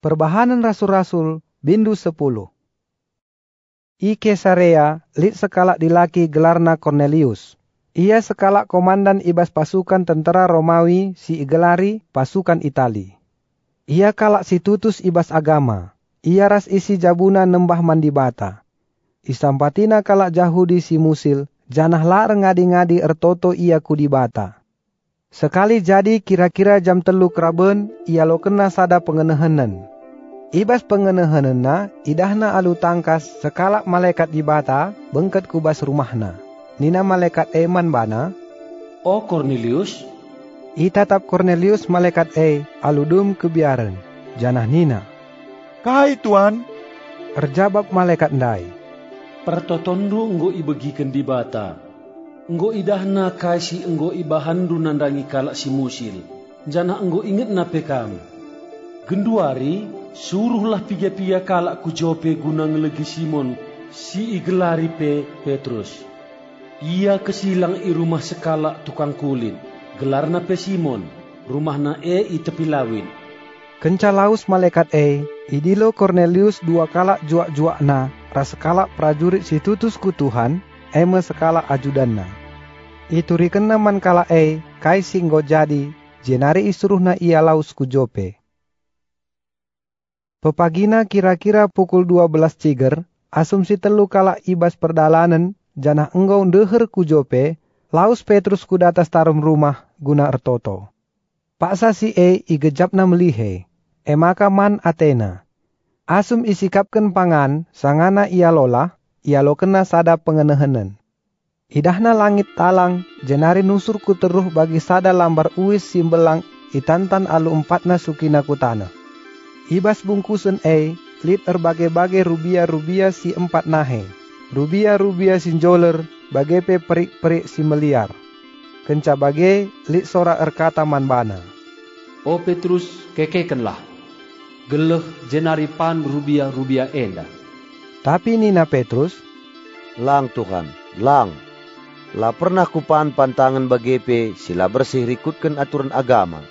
Perbahanan Rasul-Rasul Bindu 10 I Kesarea lit sekalak dilaki gelarna Cornelius. Ia sekalak komandan ibas pasukan tentara Romawi si igelari pasukan Itali. Ia kalak si tutus ibas agama. Ia ras isi jabuna nembah mandi bata. Isampatina kalak Jahudi si musil, janah la ngadi-ngadi ertoto ia kudi bata. Sekali jadi kira-kira jam telu keraben, ia lo kena sada pengenehanan. Ibas pengenehanana, idahna alu tangkas sekalak malaikat di bata, bengket kubas rumahna. Nina malaikat eman bana. Oh Cornelius? Itatap Cornelius malaikat e, aludum kebiaran. Janah Nina. Kai tuan. Erjabab malaikat ndai. Pertotondu enggo ibegikan di bata, enggo idahna kasi enggo ibahandu nandangi kalak si musil. Jana enggo inget na pekam. Genduari suruhlah piga-piga kalak ku jope guna ngelegi Simon si igelari pe Petrus. Ia kesilang i rumah sekalak tukang kulit. Gelarna pe Simon, rumahna e i tepi lawin. Kenca laus malaikat e, idilo Cornelius dua kalak juak-juak na, ras kalak prajurit si tutus ku Tuhan, eme sekalak ajudanna. Itu rikena man kala e, kai singgo jadi, jenari isuruhna ia laus ku jope. Pepagina kira-kira pukul 12 ciger, asumsi telu kala ibas perdalanan, janah enggau ndeher ku jope, laus Petrus ku datas tarum rumah guna ertoto. Paksa si e igejapna melihe, emaka man Athena. Asum isikapkan pangan, sangana ia lola, ia lo kena sada pengenehanan. Idahna langit talang, jenari nusur ku teruh bagi sada lambar uis simbelang itantan alu empatna sukina kutana. Ibas bungkusan e, lit erbagai-bagai rubia-rubia si empat nahe. Rubia-rubia sinjoler, bagai pe perik-perik si meliar. Kenca bagai, lit sora erkata manbana. O Petrus, kekekenlah. Geleh jenari pan rubia-rubia enda. Tapi Nina Petrus, Lang Tuhan, lang. La pernah kupan pantangan bagepe sila bersih rikutkan aturan agama.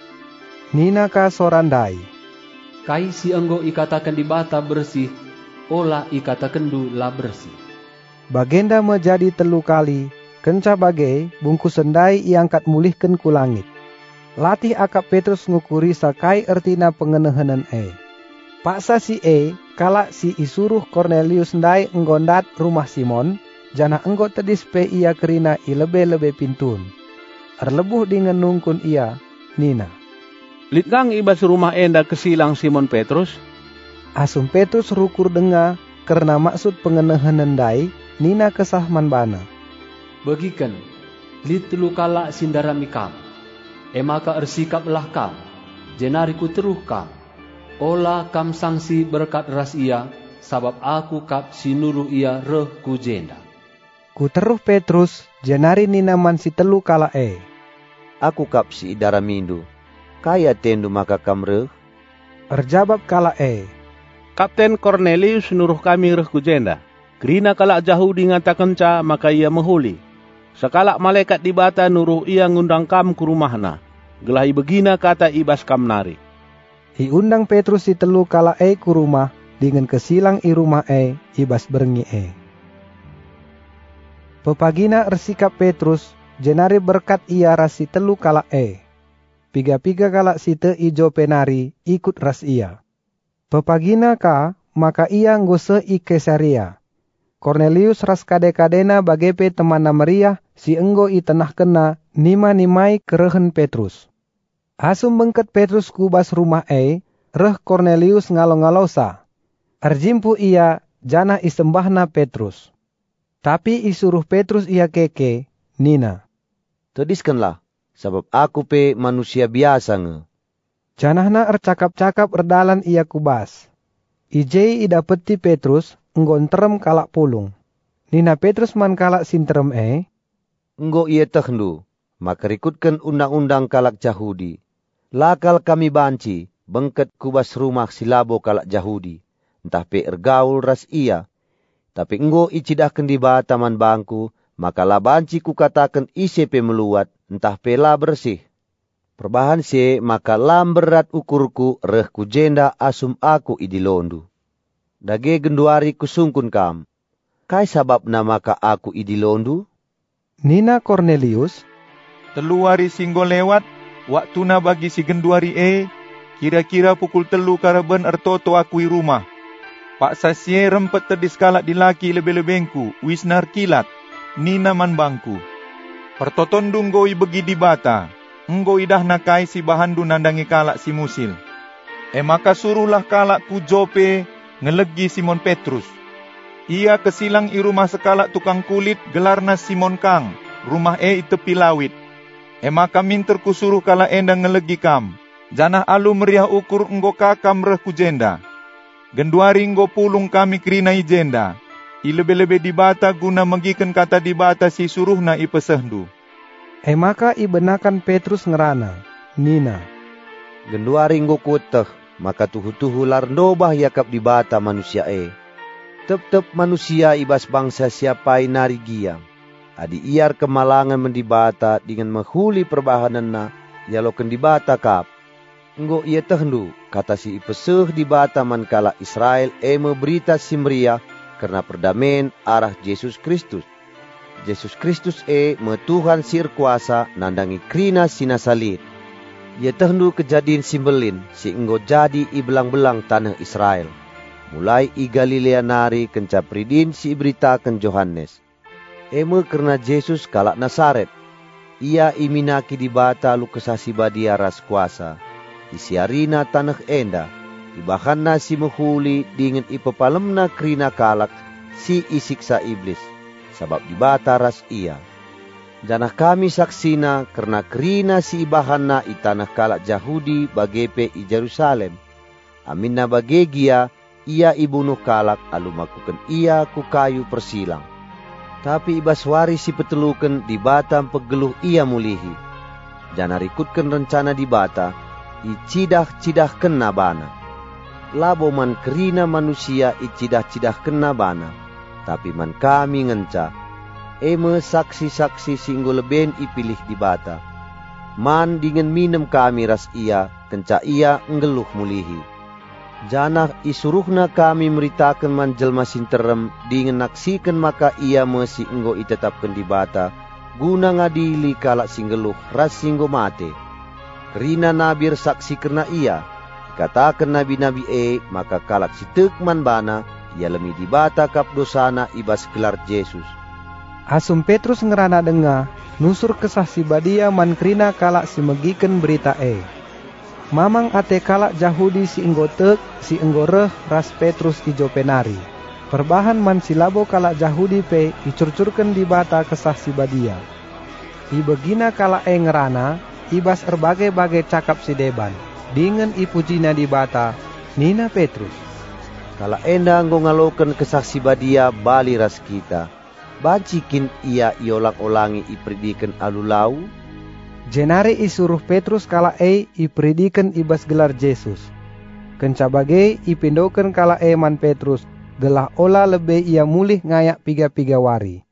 Nina ka sorandai. Kai si enggo ikatakan di bata bersih, olah ikatakan du la bersih. Bagenda menjadi telu kali, kenca bagai bungkus sendai iangkat mulihkan ku langit. Latih akap Petrus ngukuri sakai ertina pengenehanan e. Paksa si e, kala si isuruh Cornelius ndai enggondat rumah Simon, jana enggo tedis pe ia kerina i lebe-lebe pintun. Erlebuh dengan nungkun ia, Nina. Litgang ibas rumah enda kesilang Simon Petrus? Asum Petrus rukur denga karena maksud pengenehanan dai, Nina kesah manbana. Bagikan, lit telu kala sindarami kam. Emaka ersikaplah kam, jenariku teruh kam. Ola kam sangsi berkat ras ia, sabab aku kap sinuru ia reh ku jenda. Ku teruh Petrus, jenari Nina man si telu kala e. Aku kap si idara mindu. Kaya tendu maka kamreh. Erjabab kala e. Kapten Cornelius nuruh kami reh ku jenda. Kerina kalak Jahudi ngatakan ca maka ia menghuli. Sekalak malaikat di bata nuruh ia ngundang kam ke rumahna. Gelahi begina kata ibas kam nari. Iundang Petrus si telu kala e ku rumah, dengan kesilang i rumah e, ibas berengi e. Pepagina ersikap Petrus, jenari berkat ia rasi telu kala e. Piga-piga kala site ijo penari, ikut ras ia. Pepagina ka, maka ia ngose i Kesaria. Cornelius ras kade-kadena bagepe teman Maria, si enggo i tenah kena, nima nimai kerehen Petrus. Asum bengket Petrus kubas rumah e, reh Cornelius ngalo-ngalosa. Arjimpu ia, jana isembahna Petrus. Tapi isuruh Petrus ia keke, Nina. Tediskanlah, sebab aku pe manusia biasa nge. Janahna ercakap-cakap erdalan ia kubas. Ijei idapeti Petrus, enggon terem kalak pulung. Nina Petrus man kalak sinterem e, Enggo ia tehnu, maka rikutkan undang-undang kalak Jahudi. Lakal kami banci, bengket kubas rumah silabo kalak Jahudi. Entah pe ergaul ras ia. Tapi enggo icidahkan di bataman bangku, maka la banci ku katakan ise pe meluat, entah pe la bersih. Perbahan se maka lam berat ukurku reh ku jenda asum aku idilondu. Dage genduari kusungkun kam. Kai sabab nama ka aku idilondu? Nina Cornelius, Teluari singgo lewat, waktu na bagi si genduari e, kira-kira pukul telu karaben ertoto akui rumah. Pak sasie rempet tedis kalak di laki lebe-lebengku, wisnar kilat, nina man bangku. Pertoton dunggoi begi di bata, enggo idah nakai si bahandu nandangi kalak si musil. E maka suruhlah kalak ku jope ngelegi Simon Petrus. Ia kesilang i rumah sekalak tukang kulit gelarna Simon Kang, rumah e tepi lawit. E maka minter ku suruh kala endang ngelegi kam. Janah alu meriah ukur enggo kakam reh ku jenda. Genduari enggo pulung kami kerina i jenda. I lebe-lebe di bata guna megiken kata di bata si suruhna i pesehdu. e maka ibenakan Petrus ngerana, Nina. Genduari nggo kuteh, maka tuhu-tuhu lar nobah yakap di bata manusia e. Tep-tep manusia ibas bangsa siapai nari giam. Adi iar kemalangan mendibata dengan menghuli perbahanan na, yaloken dibata kap. Nggo ia tehndu, kata si ipeseh di bata man kala Israel e berita simria karena perdamen arah Yesus Kristus. Yesus Kristus e me Tuhan sir kuasa nandangi krina sinasalit. Ia tehndu kejadian simbelin si enggo jadi i belang-belang tanah Israel. Mulai i Galilea nari kenca pridin si beritakan Johannes. Eme karena Yesus kalak Nasaret. Ia iminaki di bata lu kesasi badia ras kuasa. Isiarina tanah enda. Ibahanna si mehuli dingin ipepalemna krina kalak si isiksa iblis. Sabab di bata ras ia. Janah kami saksina karena krina si ibahanna i tanah kalak Jahudi bagepe i Jerusalem. Aminna bagegia ia ibunuh kalak alu makukan ia ku kayu persilang. Tapi ibas wari si peteluken di batam pegeluh ia mulihi. Jana rikutkan rencana di bata, i cidah-cidah kena bana. Labo man kerina manusia i cidah-cidah kena bana. Tapi man kami ngenca, eme saksi-saksi singgo leben ipilih di bata. Man dengan minum kami ras ia, kenca ia ngeluh mulihi. Janah isuruhna kami meritakan man jelma sinterem dengan naksikan maka ia mesi enggo itetapkan di bata guna ngadili kalak singgeluh ras singgo mate. Kerina nabir saksi kerna ia katakan nabi-nabi e maka kalak si tekman bana ia lemi di bata kap dosana ibas gelar Yesus. Asum Petrus ngerana denga, nusur kesah si badia man krina kalak si megiken berita e. Mamang ate kalak Jahudi si enggotek, si enggoreh ras Petrus ijo penari. Perbahan man silabo kalak Jahudi pe icurcurken di bata kesah si badia. Ibegina kalak e ngerana, ibas erbagai-bagai cakap si deban. Dengan ipujina di bata, Nina Petrus. Kala enda nggo ngaloken kesaksi badia bali ras kita. Bancikin ia iolak-olangi ipridiken alulau, Jenari isuruh Petrus kala e ipridiken ibas gelar Yesus. Kencabage ipindoken kala e man Petrus, gelah ola lebe ia mulih ngayak piga-piga wari.